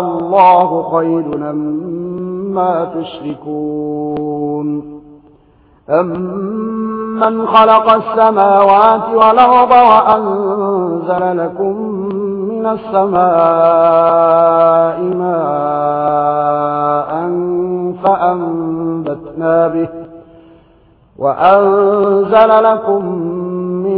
الله خير مما تشركون أمن خلق السماوات والأرض وأنزل لكم من السماء ماء فأنبتنا به وأنزل لكم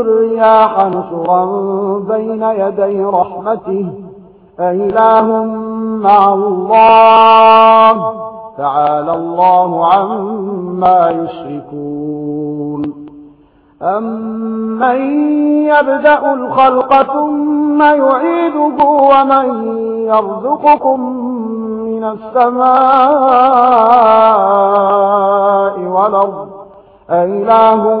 الرياح نشرا بين يدي رحمته. أإله مع الله. تعالى الله عما يشركون. أمن يبدأ الخلق ثم يعيده ومن يرزقكم من السماء والأرض. أإله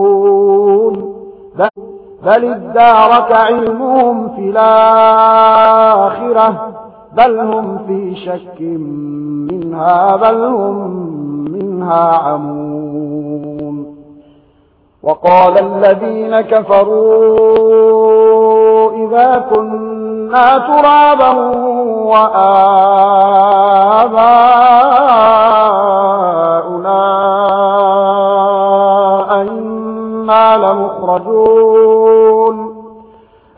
بل ادارك علمهم في الآخرة بل هم في شك منها بل هم منها عمون. وقال الذين كفروا إذا كنا ترابا وآبا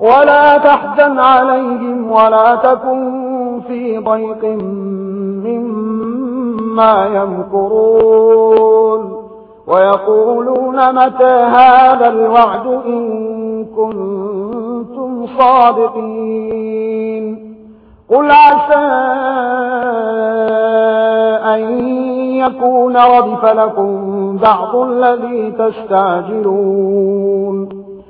ولا تحزن عليهم ولا تكن في ضيق مما يمكرون ويقولون متى هذا الوعد إن كنتم صادقين قل عسى أن يكون رب فلكم بعض الذي تستعجلون